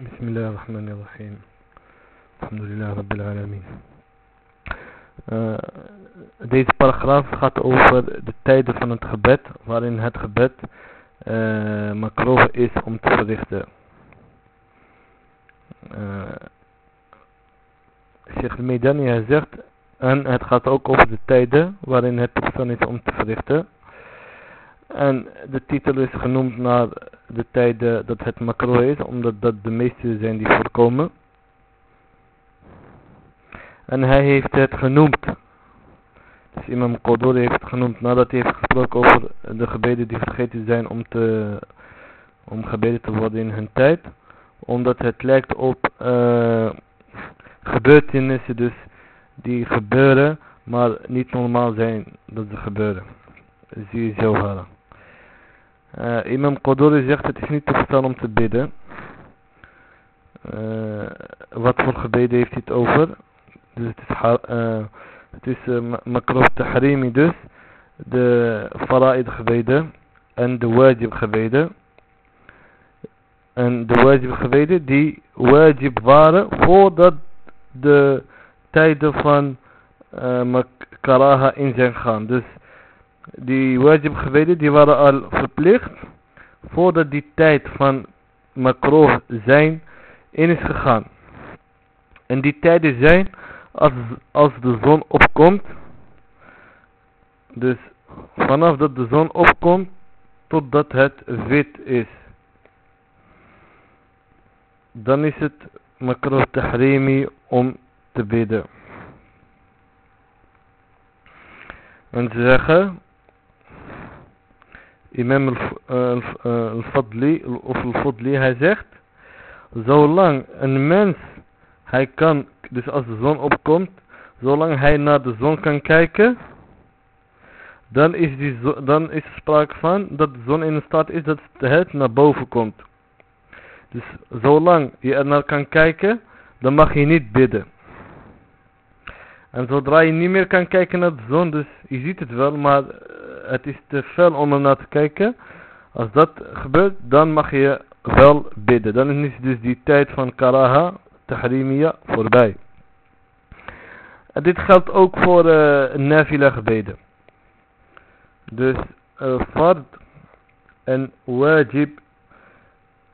بسم الله الرحمن الرحيم الحمد لله رب العالمين Eh, deze paragraaf gaat over de tijden van het gebed, waarin het gebed uh, makroh is om te verrichten. Uh, Sheikh Medani hij zegt, en het gaat ook over de tijden waarin het toegestaan is om te verrichten. En de titel is genoemd naar de tijden dat het makro is, omdat dat de meeste zijn die voorkomen. En hij heeft het genoemd. Dus imam Qadori heeft het genoemd nadat hij heeft gesproken over de gebeden die vergeten zijn om, te, om gebeden te worden in hun tijd. Omdat het lijkt op uh, gebeurtenissen dus die gebeuren, maar niet normaal zijn dat ze gebeuren. Zie je zo halen. Uh, Imam Qadori zegt het is niet toegestaan om te bidden. Uh, wat voor gebeden heeft hij het over? Dus het is, uh, het is makroh tahrimi dus. De fara'id gebeden. En de wajib gebeden. En de wajib gebeden die wajib waren voordat de tijden van uh, karaha in zijn gaan. Dus die wajib gebeden die waren al verplicht voordat die tijd van makroh zijn in is gegaan. En die tijden zijn als, als de zon opkomt. Dus vanaf dat de zon opkomt totdat het wit is. Dan is het makroh tahrimi om te bidden. En ze zeggen Imam al-Fadli of al-Fadli hij zegt zolang een mens hij kan dus als de zon opkomt zolang hij naar de zon kan kijken dan is, die dan is er sprake van dat de zon in staat is dat het naar boven komt. Dus zolang je er naar kan kijken dan mag je niet bidden. En zodra je niet meer kan kijken naar de zon dus je ziet het wel maar het is te fel om er naar te kijken. Als dat gebeurt, dan mag je wel bidden. Dan is dus die tijd van karaha, tahrimiya, voorbij. Dit geldt ook voor uh, nafila gebeden. Dus uh, fard en wajib.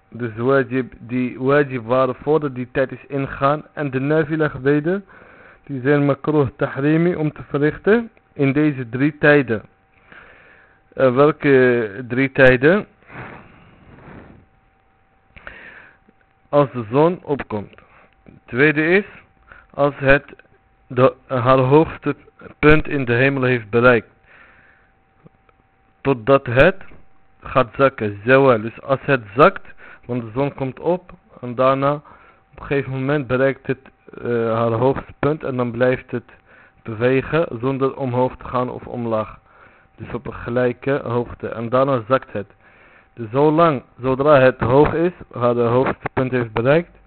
Dus wajib, die wajib waren voordat die tijd is ingegaan. En de nafila gebeden, die zijn makroh tahrimi om te verrichten in deze drie tijden. Uh, welke drie tijden? Als de zon opkomt. tweede is als het de, haar hoogste punt in de hemel heeft bereikt. Totdat het gaat zakken. Zawal. Dus als het zakt, want de zon komt op en daarna op een gegeven moment bereikt het uh, haar hoogste punt en dan blijft het bewegen zonder omhoog te gaan of omlaag. Dus op een gelijke hoogte. En daarna zakt het. Dus zolang, zodra het hoog is, haar de hoogste punt heeft bereikt,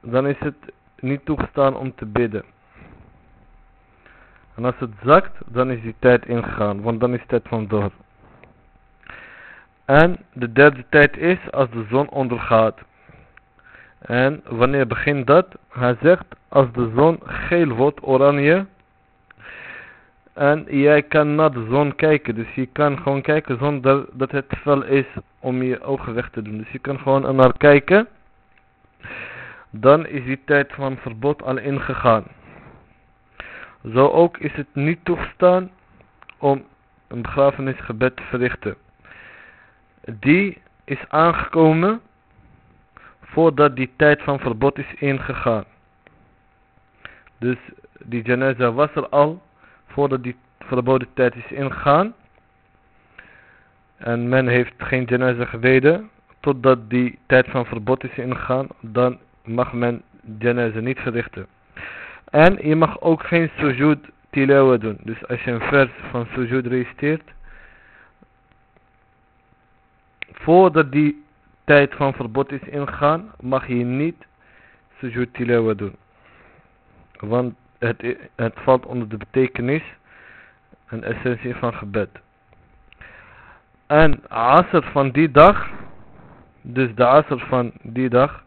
dan is het niet toegestaan om te bidden. En als het zakt, dan is die tijd ingegaan, want dan is het tijd van door. En de derde tijd is als de zon ondergaat. En wanneer begint dat? Hij zegt, als de zon geel wordt, oranje, en jij kan naar de zon kijken. Dus je kan gewoon kijken zonder dat het fel is om je ogen weg te doen. Dus je kan gewoon naar kijken. Dan is die tijd van verbod al ingegaan. Zo ook is het niet toegestaan om een begrafenisgebed te verrichten. Die is aangekomen voordat die tijd van verbod is ingegaan. Dus die janaza was er al voordat die verboden tijd is ingegaan. En men heeft geen janaza gebeden. Totdat die tijd van verbod is ingegaan. Dan mag men janaza niet verrichten. En je mag ook geen sujud tilawa doen. Dus als je een vers van sujud registreert. Voordat die tijd van verbod is ingegaan. Mag je niet sujud tilawa doen. Want het, het valt onder de betekenis en essentie van gebed. En asr van die dag, dus de asr van die dag,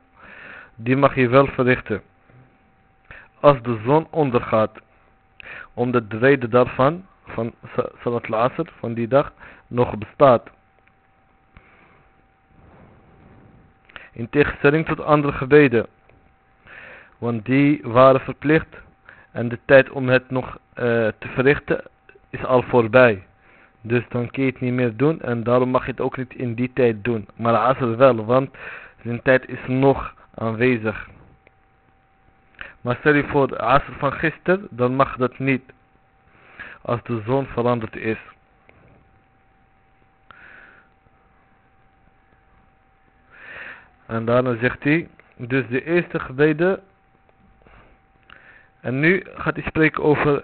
die mag je wel verrichten. Als de zon ondergaat. Omdat de reden daarvan, van Salat al-Asr, van die dag, nog bestaat. In tegenstelling tot andere gebeden. Want die waren verplicht. En de tijd om het nog uh, te verrichten is al voorbij. Dus dan kun je het niet meer doen. En daarom mag je het ook niet in die tijd doen. Maar Asr wel. Want zijn tijd is nog aanwezig. Maar stel je voor Asr van gisteren. Dan mag dat niet. Als de zon veranderd is. En daarna zegt hij. Dus de eerste gebeden. En nu gaat hij spreken over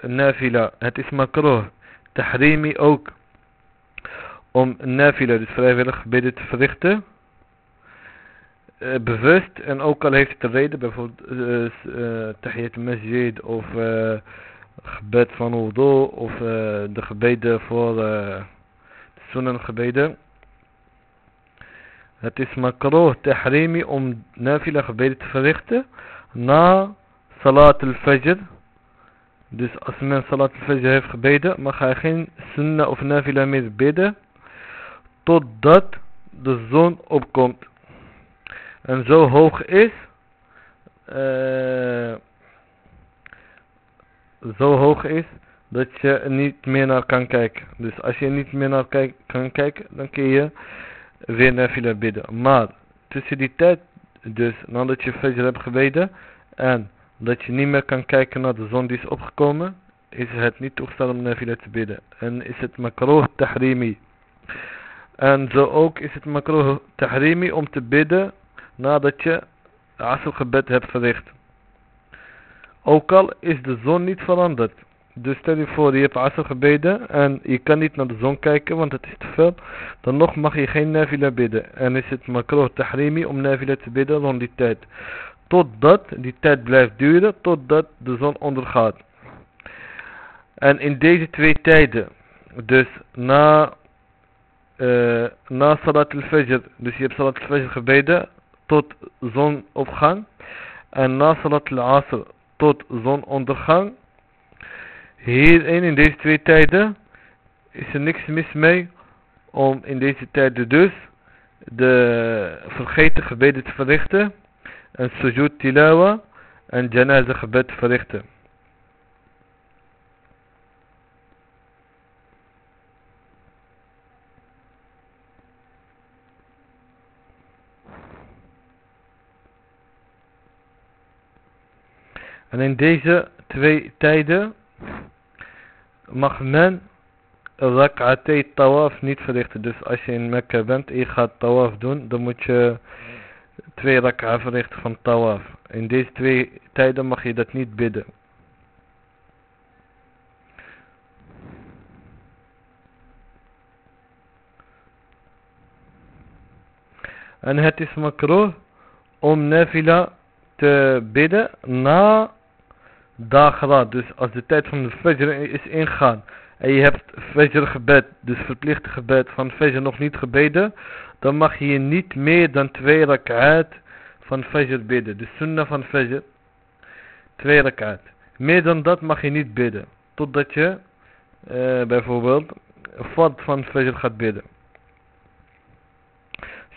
nafila. Het is makroh. Tahrimi ook. Om nafila, dus vrijwillig gebeden te verrichten. Uh, bewust. En ook al heeft het een reden. Bijvoorbeeld uh, uh, tahiyat masjid of gebed van wudu. Of de gebeden voor de sunan gebeden. Het is makroh tahrimi om nafila gebeden te verrichten. Na salat al-fajr. Dus als men salat al-fajr heeft gebeden, mag hij geen sunnah of nafila meer bidden. Totdat de zon opkomt. En zo hoog is. Uh, zo hoog is. Dat je niet meer naar kan kijken. Dus als je niet meer naar kan kijken, dan kun je weer nafila bidden. Maar tussen die tijd, dus nadat je fajr hebt gebeden en dat je niet meer kan kijken naar de zon die is opgekomen, is het niet toegestaan om nafila te bidden. En is het makroh tahrimi. En zo ook is het makroh tahrimi om te bidden nadat je asr gebed hebt verricht. Ook al is de zon niet veranderd. Dus stel je voor, je hebt asr gebeden en je kan niet naar de zon kijken, want het is te veel. Dan nog mag je geen nafila bidden. En is het makroh tahrimi om nafila te bidden rond die tijd. Totdat die tijd blijft duren, totdat de zon ondergaat. En in deze twee tijden, dus na, uh, na Salat al-Fajr, dus je hebt Salat al-Fajr gebeden tot zonopgang. En na Salat al-Asr tot zonondergang. Hierin, in deze twee tijden, is er niks mis mee om in deze tijden dus de vergeten gebeden te verrichten en sujud tilawa en janaza gebed verrichten. En in deze twee tijden mag men rak'atay tawaf niet verrichten. Dus als je in Mekka bent en je gaat tawaf doen, dan moet je twee rak'a verrichten van tawaf. In deze twee tijden mag je dat niet bidden. En het is makro om nafila te bidden na dagra. Dus als de tijd van de fajr is ingegaan en je hebt fajr gebed, dus verplicht gebed van fajr nog niet gebeden, dan mag je niet meer dan twee rak'at van fajr bidden. De sunnah van fajr, twee rak'at. Meer dan dat mag je niet bidden, totdat je uh, bijvoorbeeld fard van fajr gaat bidden.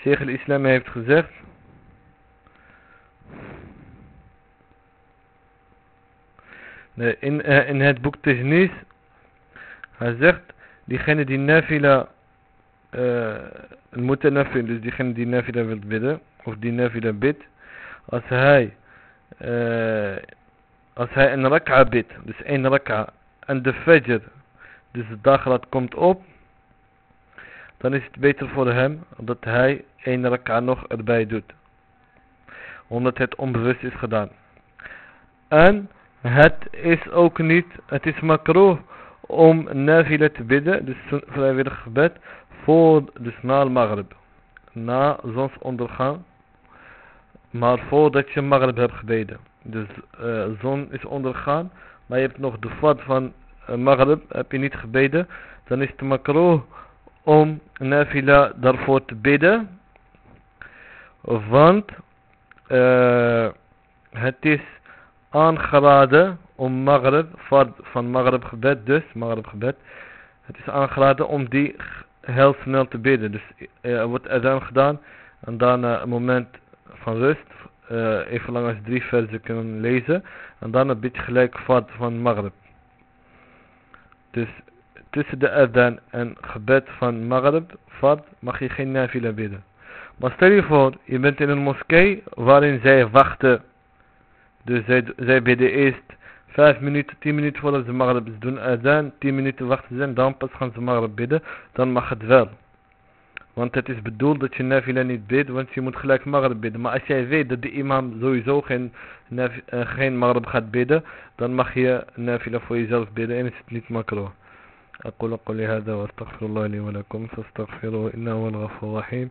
Sheikh al-Islam heeft gezegd, in, uh, in het boek Tijnis hij zegt, diegene die nafila, uh, moeten nafila, dus diegene die nafila wil bidden, of die nafila bidt, als hij, uh, als hij een rak'a bidt, dus één rak'a, en de fajr, dus de dagrat komt op, dan is het beter voor hem dat hij één rak'a nog erbij doet. Omdat het onbewust is gedaan. En het is ook niet, het is makroh om nafila te bidden, dus vrijwillig gebed, voor, dus na maghrib. Na zonsondergang. Maar voordat je maghrib hebt gebeden. Dus uh, zon is ondergaan, maar je hebt nog de vat van uh, heb je niet gebeden. Dan is het makro om nafila daarvoor te bidden. Want uh, het is aangeraden om Maghrib, van Maghrib gebed dus, Maghrib gebed. Het is aangeraden om die heel snel te bidden. Dus uh, er wordt adhan gedaan en daarna een moment van rust. Uh, even lang als drie versen kunnen lezen. En dan een beetje gelijk vat van Maghrib. Dus tussen de adhan en gebed van Maghrib, vat, mag je geen nafila bidden. Maar stel je voor, je bent in een moskee waarin zij wachten. Dus zij, zij bidden eerst 5 minuten, 10 minuten voordat ze maghrib doen adhan, 10 minuten wachten ze en dan pas gaan ze maghrib bidden. Dan mag het wel. Want het is bedoeld dat je nafila niet bidt, want je moet gelijk maghrib bidden. Maar als jij weet dat de imam sowieso geen, uh, geen maghrib gaat bidden, dan mag je nafila voor jezelf bidden en is het niet makro. أقول قولي هذا وأستغفر الله لي ولكم فاستغفروه إنه هو الغفور الرحيم